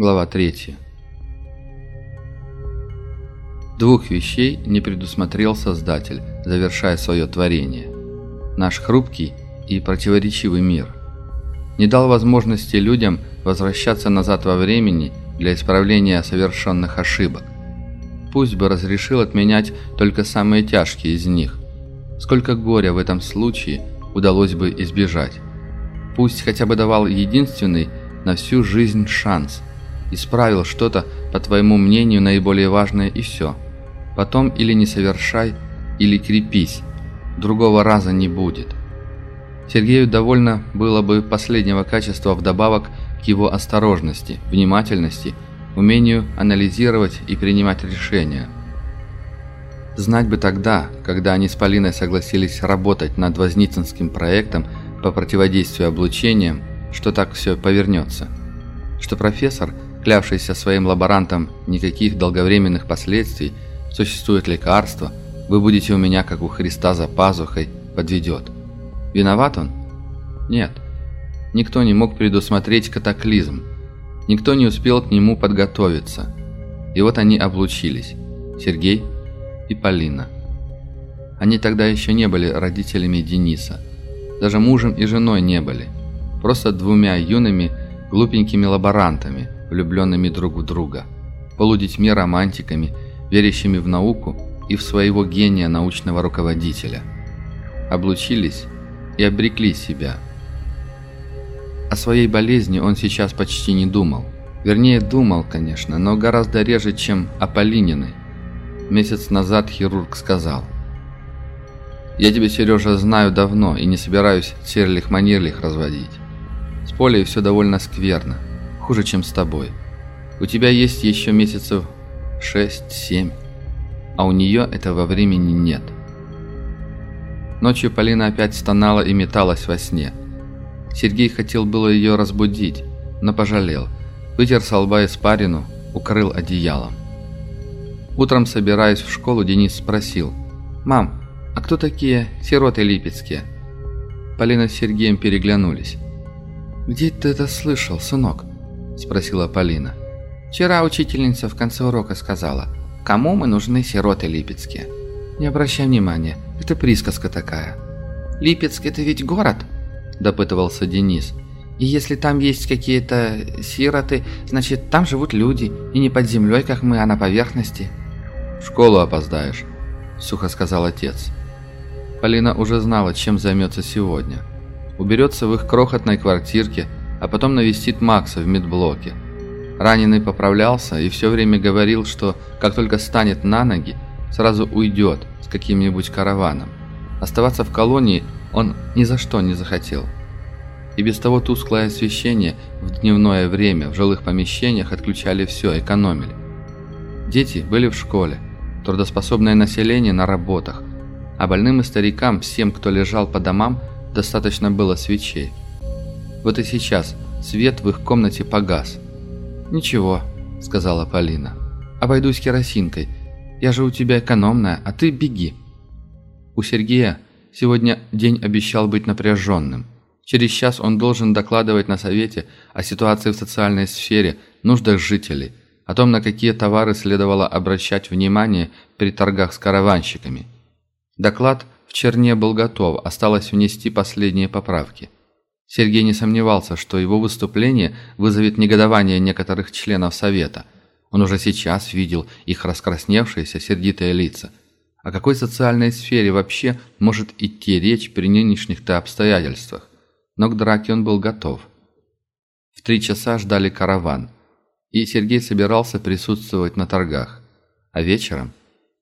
Глава 3. Двух вещей не предусмотрел Создатель, завершая свое творение. Наш хрупкий и противоречивый мир. Не дал возможности людям возвращаться назад во времени для исправления совершенных ошибок. Пусть бы разрешил отменять только самые тяжкие из них. Сколько горя в этом случае удалось бы избежать. Пусть хотя бы давал единственный на всю жизнь шанс – Исправил что-то, по твоему мнению, наиболее важное и все. Потом или не совершай, или крепись. Другого раза не будет. Сергею довольно было бы последнего качества вдобавок к его осторожности, внимательности, умению анализировать и принимать решения. Знать бы тогда, когда они с Полиной согласились работать над Возницынским проектом по противодействию облучениям, что так все повернется. Что профессор – клявшийся своим лаборантам никаких долговременных последствий, существует лекарство, вы будете у меня, как у Христа за пазухой, подведет. Виноват он? Нет. Никто не мог предусмотреть катаклизм. Никто не успел к нему подготовиться. И вот они облучились. Сергей и Полина. Они тогда еще не были родителями Дениса. Даже мужем и женой не были. Просто двумя юными, глупенькими лаборантами – влюбленными друг в друга, полудетьми-романтиками, верящими в науку и в своего гения научного руководителя. Облучились и обрекли себя. О своей болезни он сейчас почти не думал. Вернее, думал, конечно, но гораздо реже, чем о Полининой. Месяц назад хирург сказал. «Я тебя, Сережа, знаю давно и не собираюсь серлих-манерлих разводить. С Полей все довольно скверно хуже, чем с тобой. У тебя есть еще месяцев 6-7, а у нее этого времени нет. Ночью Полина опять стонала и металась во сне. Сергей хотел было ее разбудить, но пожалел. Вытер с лба испарину, укрыл одеялом. Утром, собираясь в школу, Денис спросил. «Мам, а кто такие сироты липецкие?» Полина с Сергеем переглянулись. «Где ты это слышал, сынок?» – спросила Полина. «Вчера учительница в конце урока сказала, кому мы нужны сироты липецкие. Не обращай внимания, это присказка такая». «Липецк – это ведь город?» – допытывался Денис. «И если там есть какие-то сироты, значит, там живут люди, и не под землей, как мы, а на поверхности». «В школу опоздаешь», – сухо сказал отец. Полина уже знала, чем займется сегодня. Уберется в их крохотной квартирке – а потом навестит Макса в медблоке. Раненый поправлялся и все время говорил, что как только станет на ноги, сразу уйдет с каким-нибудь караваном. Оставаться в колонии он ни за что не захотел. И без того тусклое освещение в дневное время в жилых помещениях отключали все, экономили. Дети были в школе, трудоспособное население на работах, а больным и старикам, всем, кто лежал по домам, достаточно было свечей. Вот и сейчас свет в их комнате погас. «Ничего», — сказала Полина. «Обойдусь керосинкой. Я же у тебя экономная, а ты беги». У Сергея сегодня день обещал быть напряженным. Через час он должен докладывать на совете о ситуации в социальной сфере, нуждах жителей, о том, на какие товары следовало обращать внимание при торгах с караванщиками. Доклад в черне был готов, осталось внести последние поправки – Сергей не сомневался, что его выступление вызовет негодование некоторых членов Совета. Он уже сейчас видел их раскрасневшиеся, сердитые лица. О какой социальной сфере вообще может идти речь при нынешних-то обстоятельствах? Но к драке он был готов. В три часа ждали караван, и Сергей собирался присутствовать на торгах. А вечером?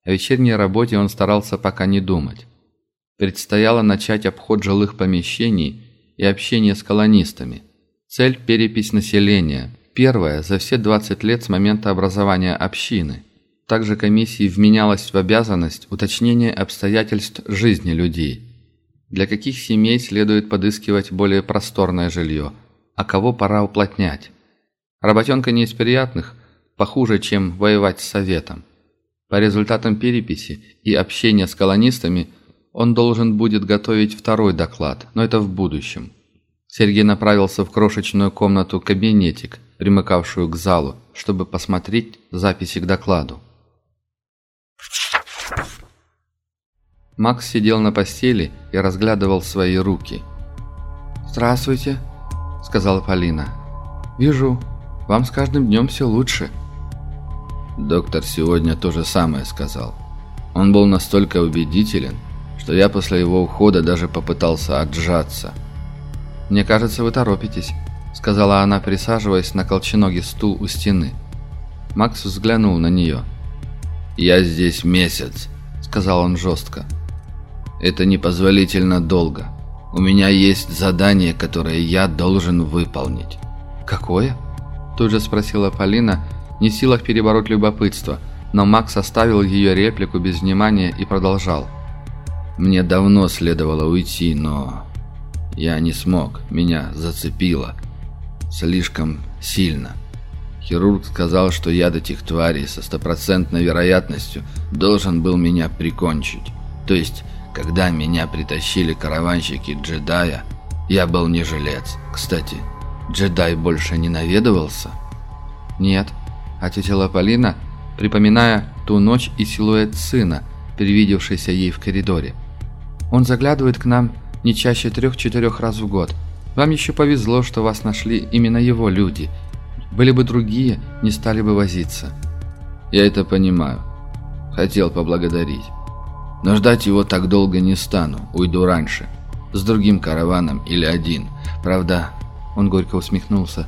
О вечерней работе он старался пока не думать. Предстояло начать обход жилых помещений – и общение с колонистами. Цель – перепись населения. Первая за все 20 лет с момента образования общины. Также комиссии вменялась в обязанность уточнения обстоятельств жизни людей. Для каких семей следует подыскивать более просторное жилье, а кого пора уплотнять. Работенка не из приятных, похуже, чем воевать с Советом. По результатам переписи и общения с колонистами – он должен будет готовить второй доклад, но это в будущем. Сергей направился в крошечную комнату-кабинетик, примыкавшую к залу, чтобы посмотреть записи к докладу. Макс сидел на постели и разглядывал свои руки. «Здравствуйте», — сказала Полина. «Вижу, вам с каждым днем все лучше». Доктор сегодня то же самое сказал. Он был настолько убедителен, что я после его ухода даже попытался отжаться. «Мне кажется, вы торопитесь», — сказала она, присаживаясь на колченогий стул у стены. Макс взглянул на нее. «Я здесь месяц», — сказал он жестко. «Это непозволительно долго. У меня есть задание, которое я должен выполнить». «Какое?» — тут же спросила Полина, не в силах перебороть любопытство, но Макс оставил ее реплику без внимания и продолжал. «Мне давно следовало уйти, но я не смог, меня зацепило. Слишком сильно». Хирург сказал, что яд этих тварей со стопроцентной вероятностью должен был меня прикончить. То есть, когда меня притащили караванщики джедая, я был не жилец. Кстати, джедай больше не наведывался? Нет, ответила Полина, припоминая ту ночь и силуэт сына, привидевшийся ей в коридоре. Он заглядывает к нам не чаще трех-четырех раз в год. Вам еще повезло, что вас нашли именно его люди – были бы другие, не стали бы возиться. Я это понимаю. Хотел поблагодарить. Но ждать его так долго не стану, уйду раньше. С другим караваном или один. Правда, он горько усмехнулся.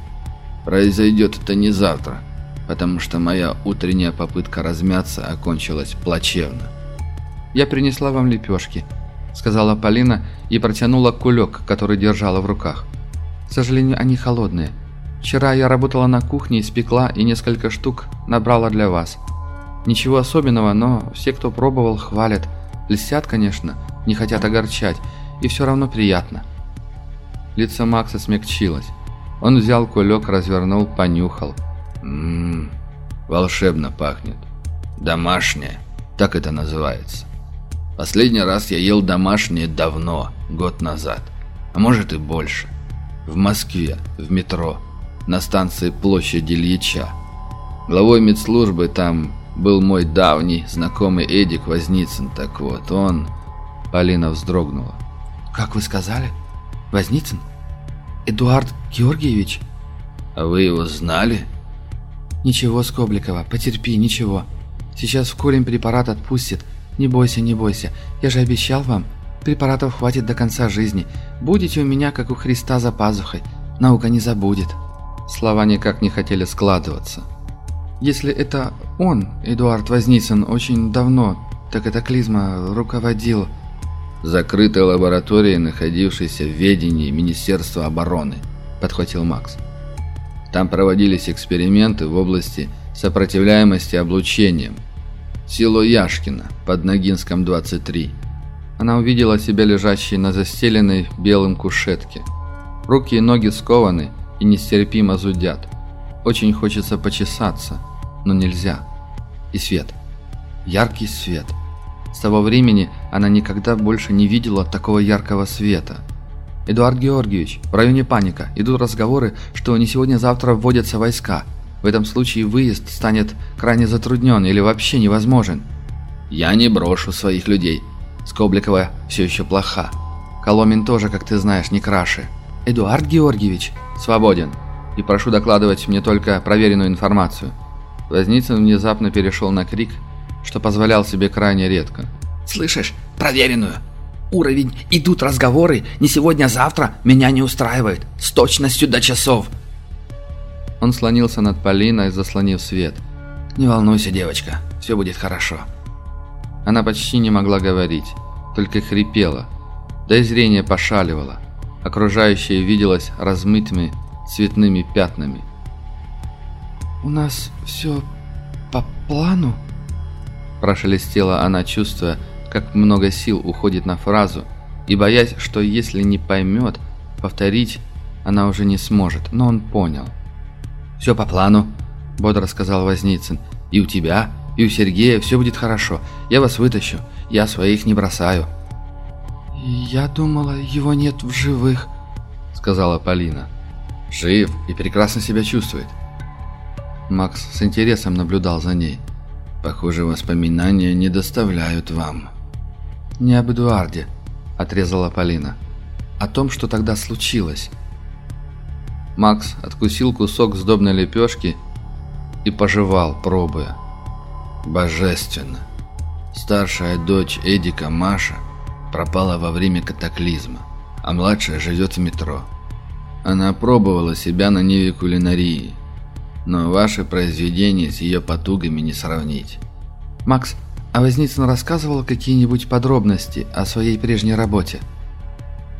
Произойдет это не завтра, потому что моя утренняя попытка размяться окончилась плачевно. «Я принесла вам лепешки», — сказала Полина и протянула кулек, который держала в руках. «К сожалению, они холодные. Вчера я работала на кухне, испекла и несколько штук набрала для вас. Ничего особенного, но все, кто пробовал, хвалят. Льстят, конечно, не хотят огорчать, и все равно приятно. Лицо Макса смягчилось. Он взял кулек, развернул, понюхал. Ммм, волшебно пахнет. Домашнее, так это называется. Последний раз я ел домашнее давно, год назад. А может и больше. В Москве, в метро на станции площади Ильича. Главой медслужбы там был мой давний знакомый Эдик Возницын. Так вот, он... Полина вздрогнула. «Как вы сказали? Возницын? Эдуард Георгиевич?» «А вы его знали?» «Ничего, Скобликова, потерпи, ничего. Сейчас вкурим препарат отпустит. Не бойся, не бойся. Я же обещал вам. Препаратов хватит до конца жизни. Будете у меня, как у Христа, за пазухой. Наука не забудет». Слова никак не хотели складываться. Если это он, Эдуард Возницын, очень давно, так это Клизма руководил... «Закрытой лабораторией, находившейся в ведении Министерства обороны», – подхватил Макс. Там проводились эксперименты в области сопротивляемости облучением. Село Яшкино, под Ногинском, 23. Она увидела себя лежащей на застеленной белым кушетке. Руки и ноги скованы, и нестерпимо зудят. Очень хочется почесаться, но нельзя. И свет. Яркий свет. С того времени она никогда больше не видела такого яркого света. «Эдуард Георгиевич, в районе паника. Идут разговоры, что не сегодня-завтра вводятся войска. В этом случае выезд станет крайне затруднен или вообще невозможен». «Я не брошу своих людей». Скобликова все еще плоха. Коломин тоже, как ты знаешь, не краше. «Эдуард Георгиевич, свободен. И прошу докладывать мне только проверенную информацию». Возницын внезапно перешел на крик, что позволял себе крайне редко. «Слышишь? Проверенную. Уровень «идут разговоры, не сегодня, а завтра» меня не устраивает. С точностью до часов». Он слонился над Полиной, заслонив свет. «Не волнуйся, девочка, все будет хорошо». Она почти не могла говорить, только хрипела, да и зрение пошаливало. Окружающее виделось размытыми цветными пятнами. «У нас все по плану?» Прошелестела она, чувствуя, как много сил уходит на фразу, и боясь, что если не поймет, повторить она уже не сможет, но он понял. «Все по плану», — бодро сказал Возницын. «И у тебя, и у Сергея все будет хорошо. Я вас вытащу. Я своих не бросаю». «Я думала, его нет в живых», — сказала Полина. «Жив и прекрасно себя чувствует. Макс с интересом наблюдал за ней. «Похоже, воспоминания не доставляют вам». «Не об Эдуарде», — отрезала Полина. «О том, что тогда случилось». Макс откусил кусок сдобной лепешки и пожевал, пробуя. «Божественно! Старшая дочь Эдика, Маша, пропала во время катаклизма, а младшая живет в метро. Она пробовала себя на ниве кулинарии, но ваши произведения с ее потугами не сравнить. Макс, а Возницын рассказывал какие-нибудь подробности о своей прежней работе?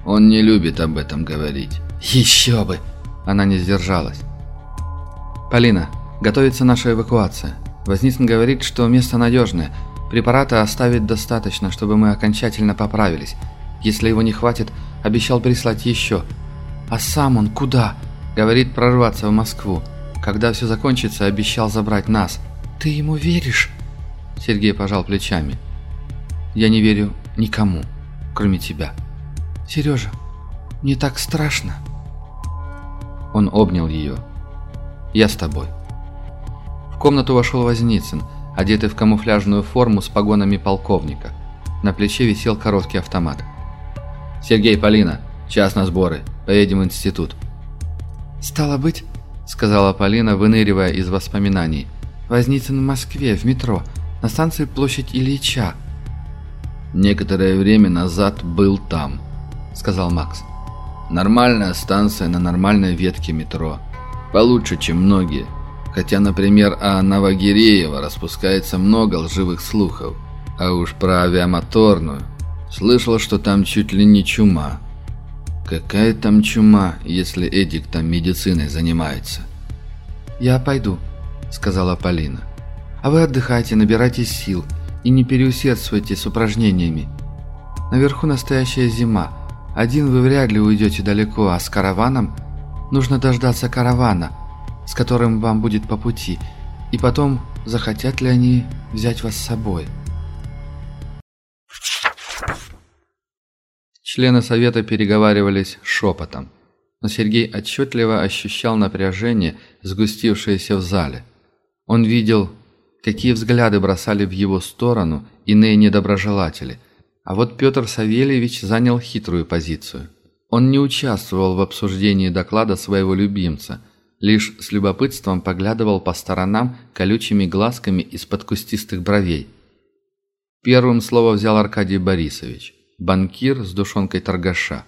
Он не любит об этом говорить. Еще бы! Она не сдержалась. Полина, готовится наша эвакуация. Возницын говорит, что место надежное. Препарата оставить достаточно, чтобы мы окончательно поправились. Если его не хватит, обещал прислать еще. А сам он куда? Говорит прорваться в Москву. Когда все закончится, обещал забрать нас. Ты ему веришь? Сергей пожал плечами. Я не верю никому, кроме тебя. Сережа, не так страшно. Он обнял ее. Я с тобой. В комнату вошел Возницын, одетый в камуфляжную форму с погонами полковника. На плече висел короткий автомат. «Сергей, Полина, час на сборы. Поедем в институт». «Стало быть, сказала Полина, выныривая из воспоминаний. «Возницын в Москве, в метро, на станции площадь Ильича». «Некоторое время назад был там», — сказал Макс. «Нормальная станция на нормальной ветке метро. Получше, чем многие. Хотя, например, о Новогиреево распускается много лживых слухов. А уж про авиамоторную. Слышал, что там чуть ли не чума. Какая там чума, если Эдик там медициной занимается? «Я пойду», — сказала Полина. «А вы отдыхайте, набирайтесь сил и не переусердствуйте с упражнениями. Наверху настоящая зима. Один вы вряд ли уйдете далеко, а с караваном нужно дождаться каравана, с которым вам будет по пути, и потом захотят ли они взять вас с собой». Члены совета переговаривались шепотом, но Сергей отчетливо ощущал напряжение, сгустившееся в зале. Он видел, какие взгляды бросали в его сторону иные недоброжелатели, а вот Петр Савельевич занял хитрую позицию. Он не участвовал в обсуждении доклада своего любимца, лишь с любопытством поглядывал по сторонам колючими глазками из-под кустистых бровей. Первым слово взял Аркадий Борисович банкир с душонкой торгаша.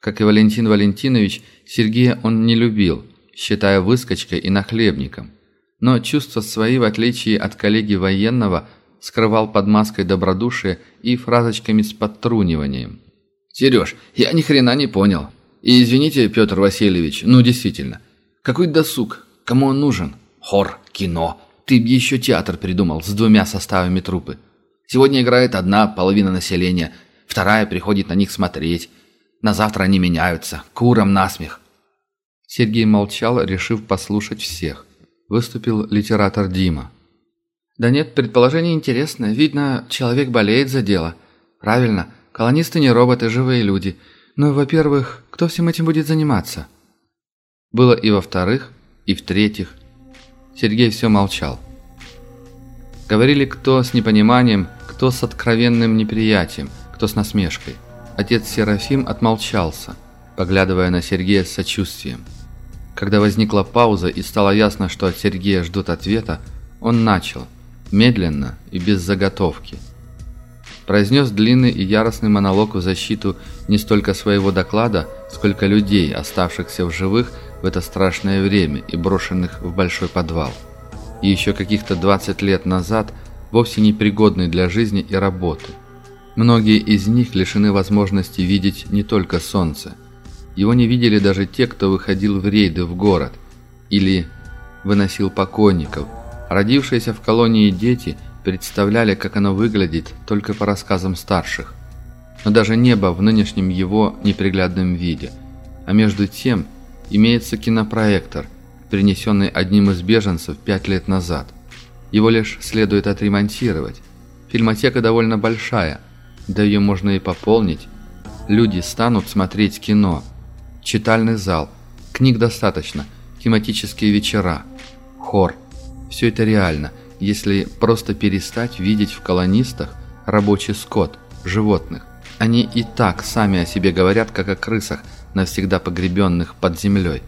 Как и Валентин Валентинович, Сергея он не любил, считая выскочкой и нахлебником. Но чувства свои, в отличие от коллеги военного, скрывал под маской добродушия и фразочками с подтруниванием. «Сереж, я ни хрена не понял. И извините, Петр Васильевич, ну действительно. Какой досуг? Кому он нужен? Хор, кино. Ты б еще театр придумал с двумя составами трупы. Сегодня играет одна половина населения – вторая приходит на них смотреть. На завтра они меняются, курам насмех. Сергей молчал, решив послушать всех. Выступил литератор Дима. «Да нет, предположение интересное. Видно, человек болеет за дело. Правильно, колонисты не роботы, живые люди. Но, во-первых, кто всем этим будет заниматься?» Было и во-вторых, и в-третьих. Сергей все молчал. Говорили кто с непониманием, кто с откровенным неприятием – кто с насмешкой. Отец Серафим отмолчался, поглядывая на Сергея с сочувствием. Когда возникла пауза и стало ясно, что от Сергея ждут ответа, он начал, медленно и без заготовки. Произнес длинный и яростный монолог в защиту не столько своего доклада, сколько людей, оставшихся в живых в это страшное время и брошенных в большой подвал. И еще каких-то 20 лет назад вовсе непригодный для жизни и работы – Многие из них лишены возможности видеть не только солнце. Его не видели даже те, кто выходил в рейды в город или выносил покойников. Родившиеся в колонии дети представляли, как оно выглядит только по рассказам старших. Но даже небо в нынешнем его неприглядном виде. А между тем имеется кинопроектор, принесенный одним из беженцев пять лет назад. Его лишь следует отремонтировать. Фильмотека довольно большая – да ее можно и пополнить. Люди станут смотреть кино. Читальный зал. Книг достаточно. Тематические вечера. Хор. Все это реально, если просто перестать видеть в колонистах рабочий скот, животных. Они и так сами о себе говорят, как о крысах, навсегда погребенных под землей.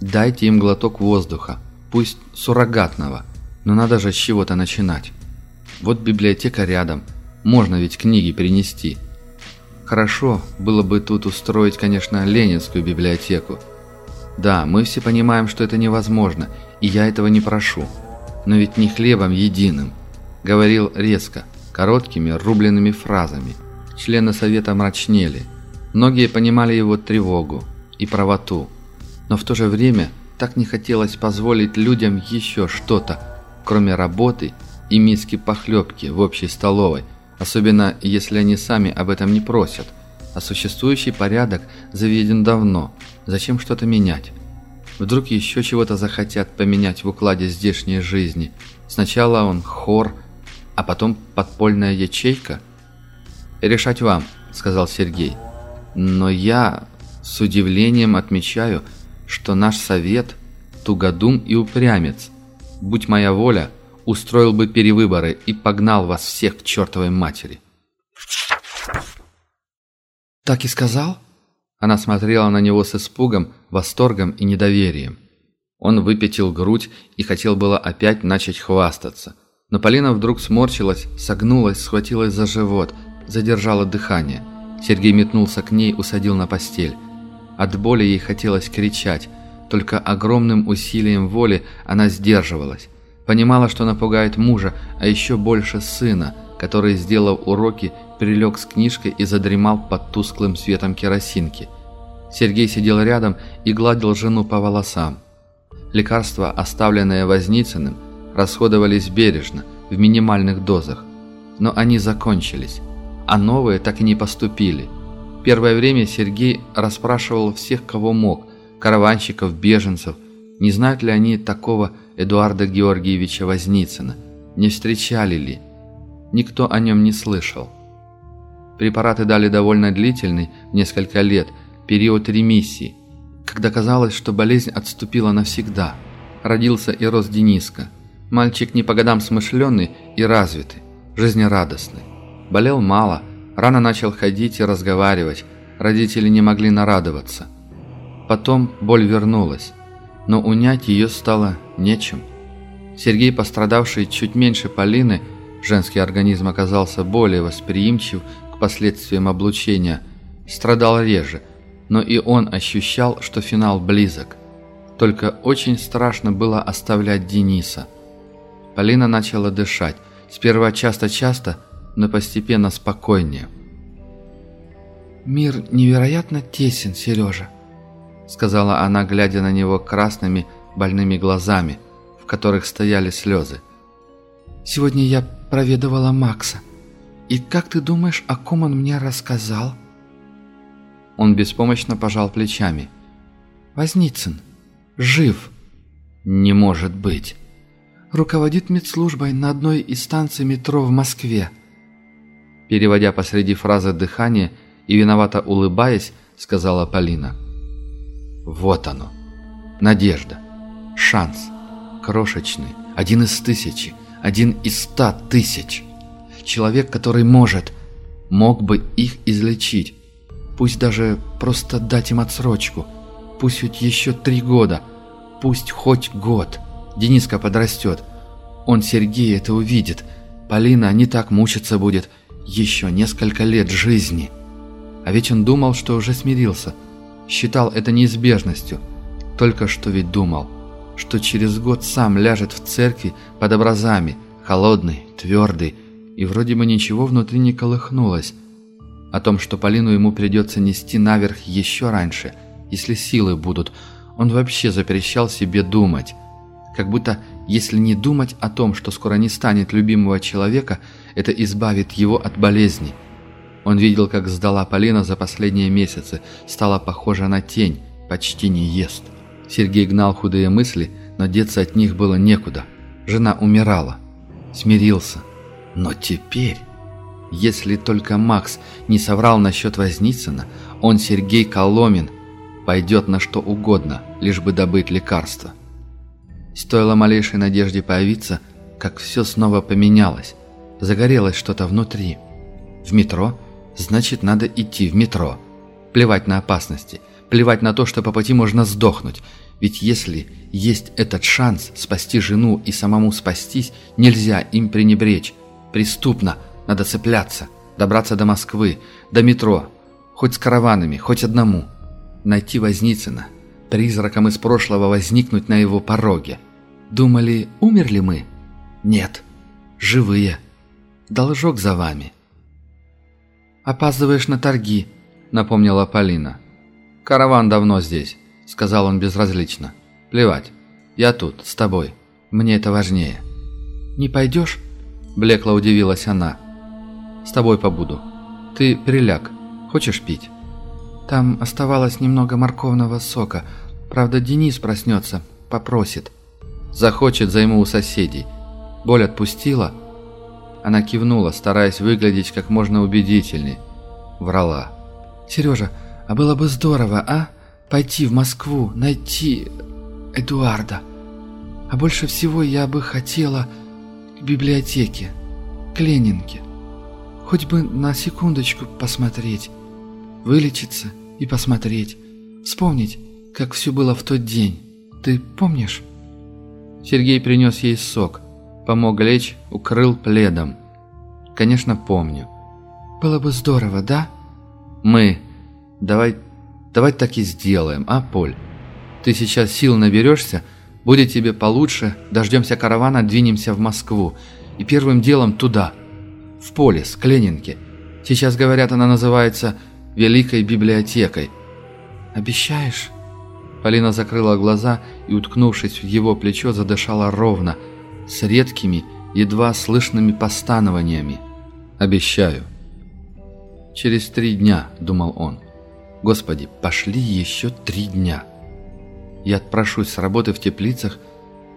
Дайте им глоток воздуха, пусть суррогатного, но надо же с чего-то начинать. Вот библиотека рядом, можно ведь книги принести. Хорошо было бы тут устроить, конечно, ленинскую библиотеку. Да, мы все понимаем, что это невозможно, и я этого не прошу. Но ведь не хлебом единым. Говорил резко, короткими, рубленными фразами. Члены совета мрачнели. Многие понимали его тревогу и правоту. Но в то же время так не хотелось позволить людям еще что-то, кроме работы и миски похлебки в общей столовой, особенно если они сами об этом не просят. А существующий порядок заведен давно. Зачем что-то менять? Вдруг еще чего-то захотят поменять в укладе здешней жизни. Сначала он хор, а потом подпольная ячейка? «Решать вам», — сказал Сергей. «Но я с удивлением отмечаю, что наш совет — тугодум и упрямец. Будь моя воля, устроил бы перевыборы и погнал вас всех к чертовой матери». «Так и сказал?» Она смотрела на него с испугом, восторгом и недоверием. Он выпятил грудь и хотел было опять начать хвастаться. Но Полина вдруг сморщилась, согнулась, схватилась за живот, задержала дыхание. Сергей метнулся к ней, усадил на постель. От боли ей хотелось кричать, только огромным усилием воли она сдерживалась. Понимала, что напугает мужа, а еще больше сына, который, сделав уроки, прилег с книжкой и задремал под тусклым светом керосинки. Сергей сидел рядом и гладил жену по волосам. Лекарства, оставленные Возницыным, расходовались бережно, в минимальных дозах. Но они закончились, а новые так и не поступили. Первое время Сергей расспрашивал всех, кого мог, караванщиков, беженцев, не знают ли они такого Эдуарда Георгиевича Возницына, не встречали ли. Никто о нем не слышал. Препараты дали довольно длительный, несколько лет, период ремиссии, когда казалось, что болезнь отступила навсегда. Родился и рос Дениска – Мальчик не по годам смышленый и развитый, жизнерадостный. Болел мало, рано начал ходить и разговаривать, родители не могли нарадоваться. Потом боль вернулась, но унять ее стало нечем. Сергей, пострадавший чуть меньше Полины, женский организм оказался более восприимчив к последствиям облучения, страдал реже, но и он ощущал, что финал близок. Только очень страшно было оставлять Дениса – Полина начала дышать. Сперва часто-часто, но постепенно спокойнее. «Мир невероятно тесен, Сережа», — сказала она, глядя на него красными, больными глазами, в которых стояли слезы. «Сегодня я проведывала Макса. И как ты думаешь, о ком он мне рассказал?» Он беспомощно пожал плечами. «Возницын. Жив». «Не может быть» руководит медслужбой на одной из станций метро в Москве». Переводя посреди фразы дыхание и виновато улыбаясь, сказала Полина. «Вот оно. Надежда. Шанс. Крошечный. Один из тысячи. Один из ста тысяч. Человек, который может, мог бы их излечить. Пусть даже просто дать им отсрочку. Пусть хоть еще три года. Пусть хоть год. Дениска подрастет. Он Сергей это увидит. Полина не так мучиться будет. Еще несколько лет жизни. А ведь он думал, что уже смирился. Считал это неизбежностью. Только что ведь думал, что через год сам ляжет в церкви под образами, холодный, твердый, и вроде бы ничего внутри не колыхнулось. О том, что Полину ему придется нести наверх еще раньше, если силы будут, он вообще запрещал себе думать. Как будто, если не думать о том, что скоро не станет любимого человека, это избавит его от болезни. Он видел, как сдала Полина за последние месяцы, стала похожа на тень, почти не ест. Сергей гнал худые мысли, но деться от них было некуда. Жена умирала. Смирился. Но теперь... Если только Макс не соврал насчет Возницына, он, Сергей Коломин, пойдет на что угодно, лишь бы добыть лекарство. Стоило малейшей надежде появиться, как все снова поменялось. Загорелось что-то внутри. В метро? Значит, надо идти в метро. Плевать на опасности. Плевать на то, что по пути можно сдохнуть. Ведь если есть этот шанс спасти жену и самому спастись, нельзя им пренебречь. Преступно. Надо цепляться. Добраться до Москвы, до метро. Хоть с караванами, хоть одному. Найти Возницына. Призраком из прошлого возникнуть на его пороге. Думали, умерли мы? Нет. Живые. Должок за вами. «Опаздываешь на торги», — напомнила Полина. «Караван давно здесь», — сказал он безразлично. «Плевать. Я тут, с тобой. Мне это важнее». «Не пойдешь?» — блекло удивилась она. «С тобой побуду. Ты приляг. Хочешь пить?» «Там оставалось немного морковного сока. Правда, Денис проснется, попросит». «Захочет, займу у соседей. Боль отпустила?» Она кивнула, стараясь выглядеть как можно убедительней. Врала. «Сережа, а было бы здорово, а? Пойти в Москву, найти Эдуарда. А больше всего я бы хотела к библиотеке, к Ленинке. Хоть бы на секундочку посмотреть, вылечиться и посмотреть, вспомнить, как все было в тот день. Ты помнишь?» Сергей принес ей сок – Помог лечь, укрыл пледом. Конечно, помню. Было бы здорово, да? Мы. Давай, давай так и сделаем, а, Поль? Ты сейчас сил наберешься, будет тебе получше, дождемся каравана, двинемся в Москву. И первым делом туда, в полис, к Ленинке. Сейчас, говорят, она называется Великой библиотекой. Обещаешь? Полина закрыла глаза и, уткнувшись в его плечо, задышала ровно – с редкими, едва слышными постанованиями. «Обещаю». «Через три дня», — думал он. «Господи, пошли еще три дня». Я отпрошусь с работы в теплицах,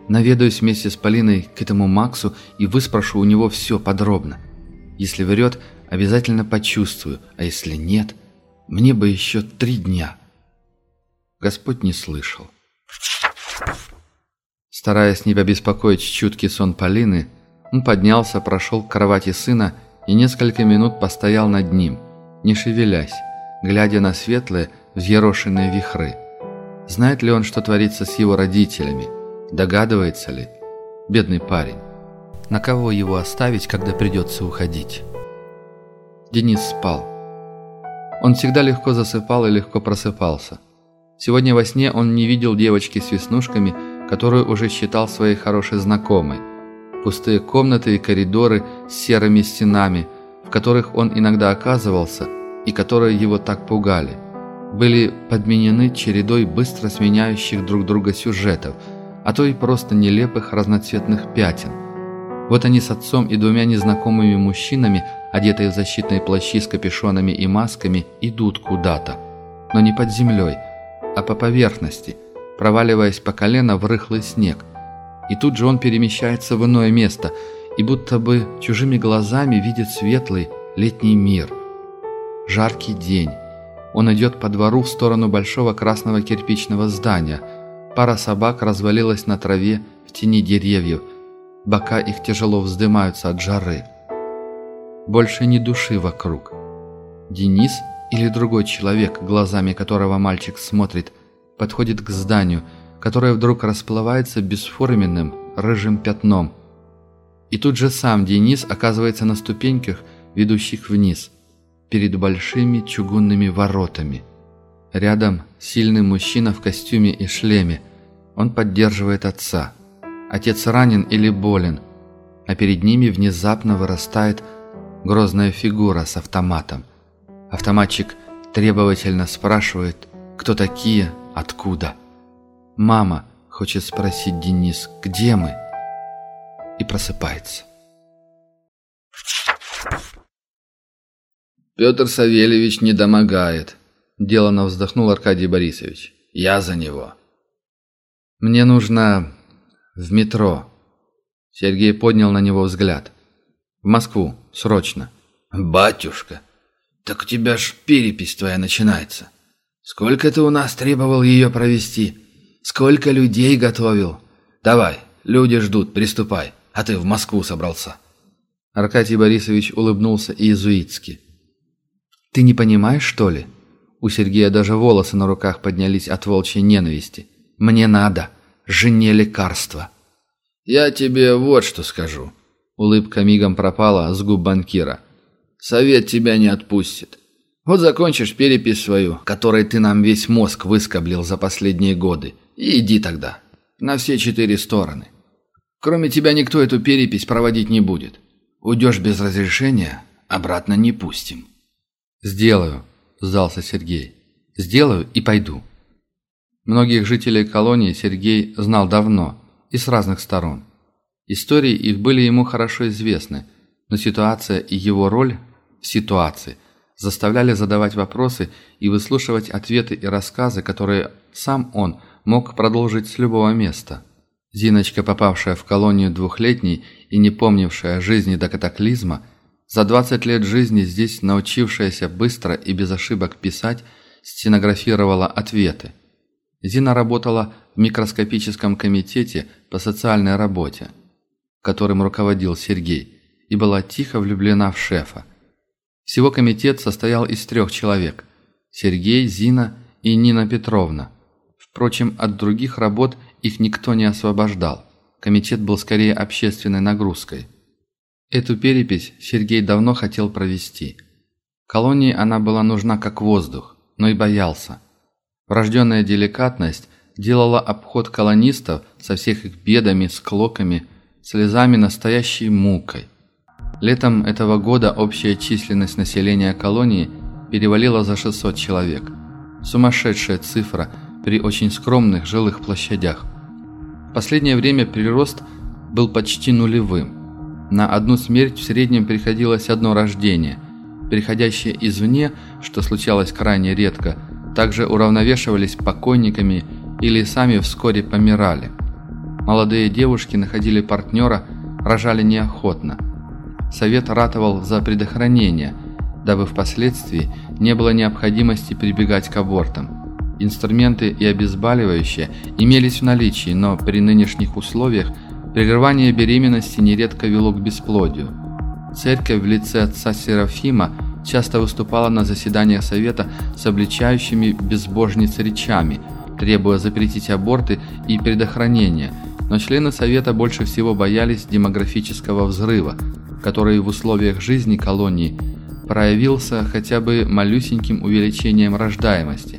наведаюсь вместе с Полиной к этому Максу и выспрошу у него все подробно. Если врет, обязательно почувствую, а если нет, мне бы еще три дня. Господь не слышал. Стараясь не побеспокоить чуткий сон Полины, он поднялся, прошел к кровати сына и несколько минут постоял над ним, не шевелясь, глядя на светлые, взъерошенные вихры. Знает ли он, что творится с его родителями? Догадывается ли? Бедный парень. На кого его оставить, когда придется уходить? Денис спал. Он всегда легко засыпал и легко просыпался. Сегодня во сне он не видел девочки с веснушками, которую уже считал своей хорошей знакомой. Пустые комнаты и коридоры с серыми стенами, в которых он иногда оказывался и которые его так пугали, были подменены чередой быстро сменяющих друг друга сюжетов, а то и просто нелепых разноцветных пятен. Вот они с отцом и двумя незнакомыми мужчинами, одетые в защитные плащи с капюшонами и масками, идут куда-то. Но не под землей, а по поверхности – проваливаясь по колено в рыхлый снег. И тут же он перемещается в иное место и будто бы чужими глазами видит светлый летний мир. Жаркий день. Он идет по двору в сторону большого красного кирпичного здания. Пара собак развалилась на траве в тени деревьев. Бока их тяжело вздымаются от жары. Больше ни души вокруг. Денис или другой человек, глазами которого мальчик смотрит – подходит к зданию, которое вдруг расплывается бесформенным рыжим пятном. И тут же сам Денис оказывается на ступеньках, ведущих вниз, перед большими чугунными воротами. Рядом сильный мужчина в костюме и шлеме. Он поддерживает отца. Отец ранен или болен, а перед ними внезапно вырастает грозная фигура с автоматом. Автоматчик требовательно спрашивает, кто такие, Откуда? Мама, хочет спросить Денис, где мы? И просыпается. Петр Савельевич не домогает. Делано вздохнул Аркадий Борисович. Я за него. Мне нужно в метро. Сергей поднял на него взгляд. В Москву, срочно. Батюшка, так у тебя ж перепись твоя начинается. Сколько ты у нас требовал ее провести? Сколько людей готовил? Давай, люди ждут, приступай, а ты в Москву собрался». Аркадий Борисович улыбнулся иезуитски. «Ты не понимаешь, что ли?» У Сергея даже волосы на руках поднялись от волчьей ненависти. «Мне надо. Жене лекарства». «Я тебе вот что скажу». Улыбка мигом пропала с губ банкира. «Совет тебя не отпустит. Вот закончишь перепись свою, которой ты нам весь мозг выскоблил за последние годы, и иди тогда. На все четыре стороны. Кроме тебя никто эту перепись проводить не будет. Уйдешь без разрешения, обратно не пустим». «Сделаю», – сдался Сергей. «Сделаю и пойду». Многих жителей колонии Сергей знал давно и с разных сторон. Истории их были ему хорошо известны, но ситуация и его роль в ситуации заставляли задавать вопросы и выслушивать ответы и рассказы, которые сам он мог продолжить с любого места. Зиночка, попавшая в колонию двухлетней и не помнившая жизни до катаклизма, за 20 лет жизни здесь научившаяся быстро и без ошибок писать, стенографировала ответы. Зина работала в микроскопическом комитете по социальной работе, которым руководил Сергей, и была тихо влюблена в шефа. Всего комитет состоял из трех человек – Сергей, Зина и Нина Петровна. Впрочем, от других работ их никто не освобождал. Комитет был скорее общественной нагрузкой. Эту перепись Сергей давно хотел провести. Колонии она была нужна как воздух, но и боялся. Врожденная деликатность делала обход колонистов со всех их бедами, склоками, слезами настоящей мукой. Летом этого года общая численность населения колонии перевалила за 600 человек. Сумасшедшая цифра при очень скромных жилых площадях. В последнее время прирост был почти нулевым. На одну смерть в среднем приходилось одно рождение. Приходящие извне, что случалось крайне редко, также уравновешивались покойниками или сами вскоре помирали. Молодые девушки находили партнера, рожали неохотно. Совет ратовал за предохранение, дабы впоследствии не было необходимости прибегать к абортам. Инструменты и обезболивающие имелись в наличии, но при нынешних условиях прерывание беременности нередко вело к бесплодию. Церковь в лице отца Серафима часто выступала на заседаниях Совета с обличающими безбожниц речами, требуя запретить аборты и предохранение, но члены Совета больше всего боялись демографического взрыва, который в условиях жизни колонии проявился хотя бы малюсеньким увеличением рождаемости.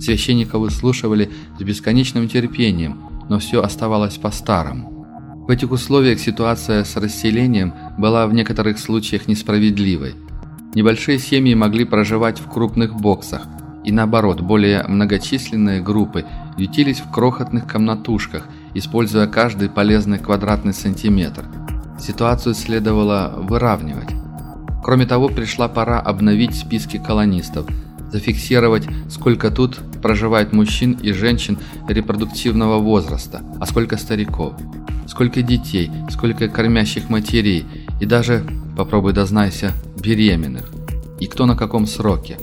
Священников выслушивали с бесконечным терпением, но все оставалось по-старому. В этих условиях ситуация с расселением была в некоторых случаях несправедливой. Небольшие семьи могли проживать в крупных боксах, и наоборот, более многочисленные группы ютились в крохотных комнатушках, используя каждый полезный квадратный сантиметр. Ситуацию следовало выравнивать. Кроме того, пришла пора обновить списки колонистов, зафиксировать, сколько тут проживает мужчин и женщин репродуктивного возраста, а сколько стариков, сколько детей, сколько кормящих матерей и даже, попробуй дознайся, беременных. И кто на каком сроке.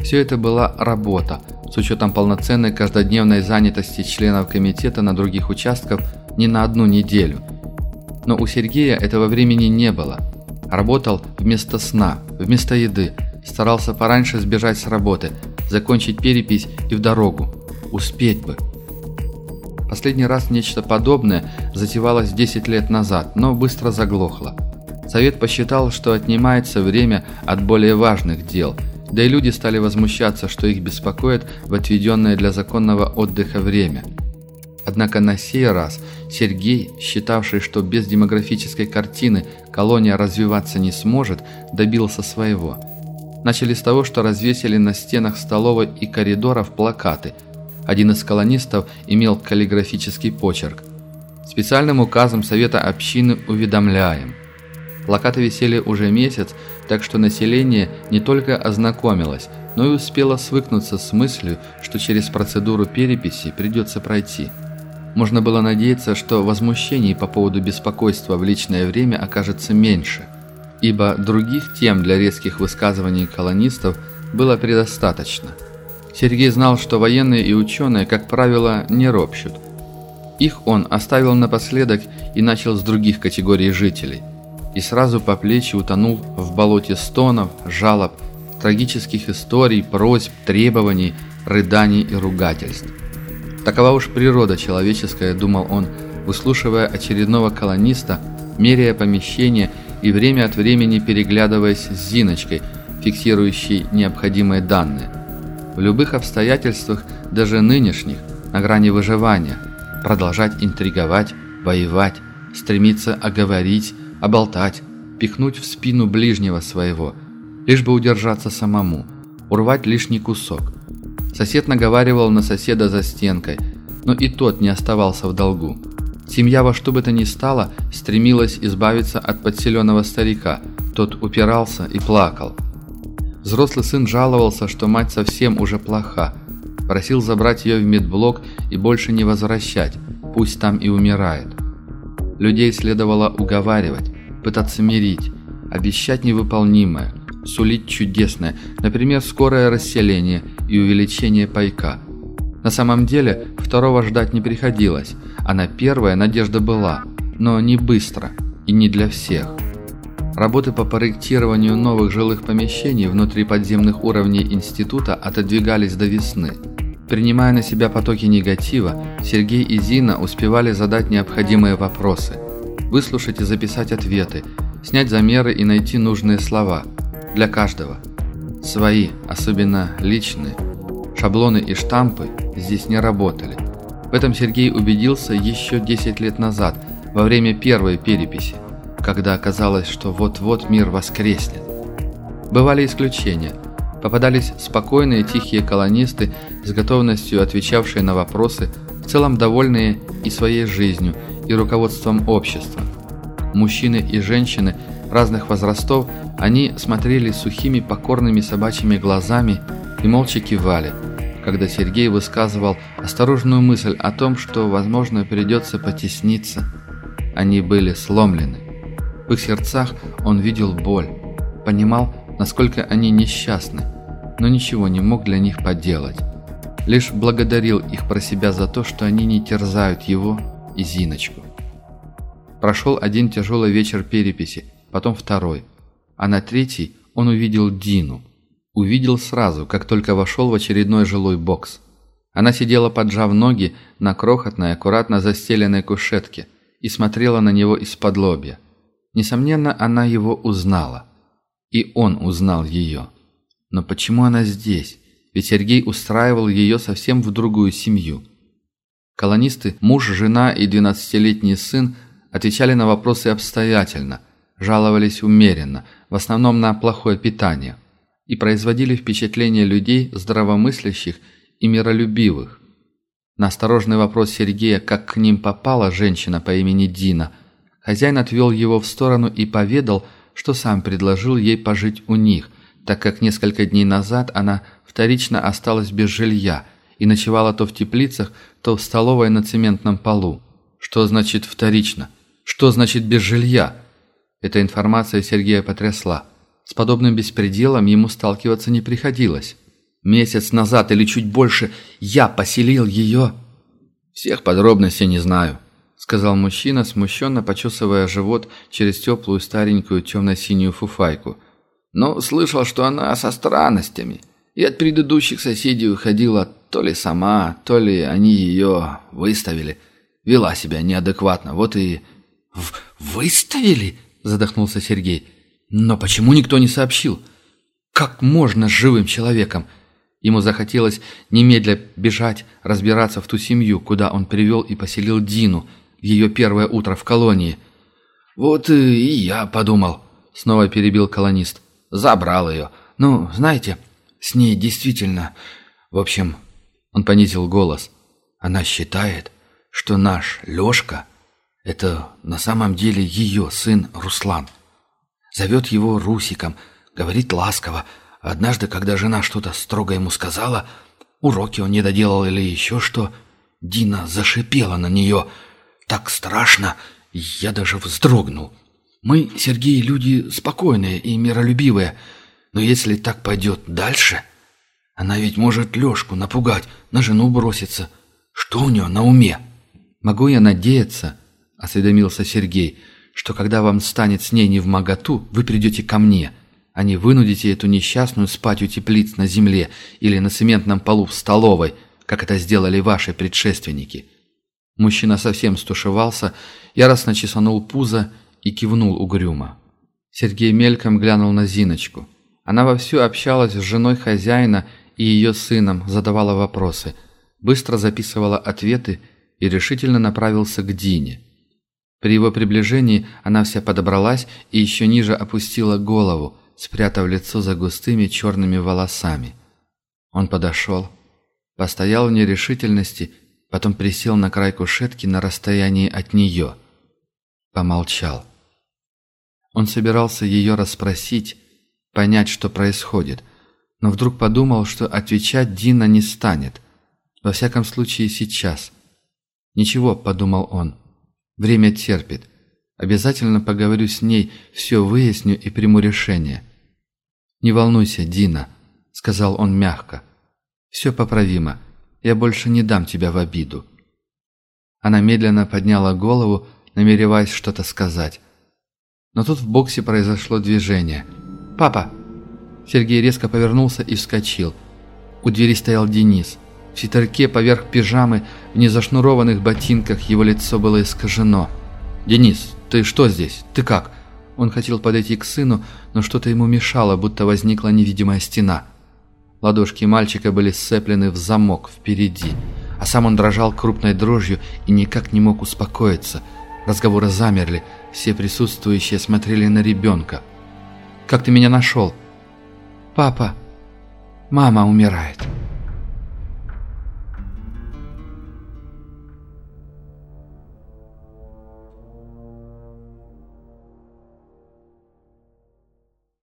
Все это была работа, с учетом полноценной каждодневной занятости членов комитета на других участках не на одну неделю. Но у Сергея этого времени не было. Работал вместо сна, вместо еды, старался пораньше сбежать с работы, закончить перепись и в дорогу. Успеть бы. Последний раз нечто подобное затевалось 10 лет назад, но быстро заглохло. Совет посчитал, что отнимается время от более важных дел, да и люди стали возмущаться, что их беспокоит в отведенное для законного отдыха время. Однако на сей раз Сергей, считавший, что без демографической картины колония развиваться не сможет, добился своего. Начали с того, что развесили на стенах столовой и коридоров плакаты. Один из колонистов имел каллиграфический почерк. Специальным указом Совета общины уведомляем – Плакаты висели уже месяц, так что население не только ознакомилось, но и успело свыкнуться с мыслью, что через процедуру переписи придется пройти. Можно было надеяться, что возмущений по поводу беспокойства в личное время окажется меньше, ибо других тем для резких высказываний колонистов было предостаточно. Сергей знал, что военные и ученые, как правило, не ропщут. Их он оставил напоследок и начал с других категорий жителей. И сразу по плечи утонул в болоте стонов, жалоб, трагических историй, просьб, требований, рыданий и ругательств. Такова уж природа человеческая, думал он, выслушивая очередного колониста, меряя помещение и время от времени переглядываясь с Зиночкой, фиксирующей необходимые данные. В любых обстоятельствах, даже нынешних, на грани выживания, продолжать интриговать, воевать, стремиться оговорить, оболтать, пихнуть в спину ближнего своего, лишь бы удержаться самому, урвать лишний кусок. Сосед наговаривал на соседа за стенкой, но и тот не оставался в долгу. Семья во что бы то ни стало стремилась избавиться от подселенного старика, тот упирался и плакал. Взрослый сын жаловался, что мать совсем уже плоха, просил забрать ее в медблок и больше не возвращать, пусть там и умирает. Людей следовало уговаривать, пытаться мирить, обещать невыполнимое, сулить чудесное, например, скорое расселение и увеличение пайка. На самом деле, второго ждать не приходилось, а на первое надежда была, но не быстро и не для всех. Работы по проектированию новых жилых помещений внутри подземных уровней института отодвигались до весны. Принимая на себя потоки негатива, Сергей и Зина успевали задать необходимые вопросы, выслушать и записать ответы, снять замеры и найти нужные слова. Для каждого. Свои, особенно личные. Шаблоны и штампы здесь не работали. В этом Сергей убедился еще 10 лет назад, во время первой переписи, когда оказалось, что вот-вот мир воскреснет. Бывали исключения – Попадались спокойные, тихие колонисты, с готовностью отвечавшие на вопросы, в целом довольные и своей жизнью, и руководством общества. Мужчины и женщины разных возрастов, они смотрели сухими покорными собачьими глазами и молча кивали, когда Сергей высказывал осторожную мысль о том, что, возможно, придется потесниться. Они были сломлены. В их сердцах он видел боль, понимал, насколько они несчастны, но ничего не мог для них поделать. Лишь благодарил их про себя за то, что они не терзают его и Зиночку. Прошел один тяжелый вечер переписи, потом второй. А на третий он увидел Дину. Увидел сразу, как только вошел в очередной жилой бокс. Она сидела, поджав ноги, на крохотной, аккуратно застеленной кушетке и смотрела на него из-под лобья. Несомненно, она его узнала. И он узнал ее. Но почему она здесь? Ведь Сергей устраивал ее совсем в другую семью. Колонисты, муж, жена и 12-летний сын отвечали на вопросы обстоятельно, жаловались умеренно, в основном на плохое питание, и производили впечатление людей здравомыслящих и миролюбивых. На осторожный вопрос Сергея, как к ним попала женщина по имени Дина, хозяин отвел его в сторону и поведал, что сам предложил ей пожить у них, так как несколько дней назад она вторично осталась без жилья и ночевала то в теплицах, то в столовой на цементном полу. Что значит «вторично»? Что значит «без жилья»? Эта информация Сергея потрясла. С подобным беспределом ему сталкиваться не приходилось. Месяц назад или чуть больше я поселил ее... Всех подробностей не знаю, сказал мужчина, смущенно почесывая живот через теплую старенькую темно-синюю фуфайку – но слышал, что она со странностями, и от предыдущих соседей уходила то ли сама, то ли они ее выставили. Вела себя неадекватно, вот и... «Выставили?» – задохнулся Сергей. «Но почему никто не сообщил? Как можно с живым человеком?» Ему захотелось немедля бежать, разбираться в ту семью, куда он привел и поселил Дину в ее первое утро в колонии. «Вот и я подумал», — снова перебил колонист забрал ее. Ну, знаете, с ней действительно... В общем, он понизил голос. Она считает, что наш Лешка — это на самом деле ее сын Руслан. Зовет его Русиком, говорит ласково. Однажды, когда жена что-то строго ему сказала, уроки он не доделал или еще что, Дина зашипела на нее. Так страшно, я даже вздрогнул. Мы, Сергей, люди спокойные и миролюбивые, но если так пойдет дальше, она ведь может Лешку напугать, на жену броситься. Что у нее на уме?» «Могу я надеяться?» – осведомился Сергей – что когда вам станет с ней не в моготу, вы придете ко мне, а не вынудите эту несчастную спать у теплиц на земле или на цементном полу в столовой, как это сделали ваши предшественники». Мужчина совсем стушевался, яростно чесанул пузо и кивнул угрюмо. Сергей мельком глянул на Зиночку. Она вовсю общалась с женой хозяина и ее сыном, задавала вопросы, быстро записывала ответы и решительно направился к Дине. При его приближении она вся подобралась и еще ниже опустила голову, спрятав лицо за густыми черными волосами. Он подошел, постоял в нерешительности, потом присел на край кушетки на расстоянии от нее. Помолчал. Он собирался ее расспросить, понять, что происходит, но вдруг подумал, что отвечать Дина не станет. Во всяком случае, сейчас. «Ничего», — подумал он, — Время терпит. Обязательно поговорю с ней, все выясню и приму решение. «Не волнуйся, Дина», — сказал он мягко. «Все поправимо. Я больше не дам тебя в обиду». Она медленно подняла голову, намереваясь что-то сказать. Но тут в боксе произошло движение. «Папа!» Сергей резко повернулся и вскочил. У двери стоял Денис. В свитерке поверх пижамы, в незашнурованных ботинках его лицо было искажено. «Денис, ты что здесь? Ты как?» Он хотел подойти к сыну, но что-то ему мешало, будто возникла невидимая стена. Ладошки мальчика были сцеплены в замок впереди, а сам он дрожал крупной дрожью и никак не мог успокоиться. Разговоры замерли, все присутствующие смотрели на ребенка. «Как ты меня нашел?» «Папа, мама умирает».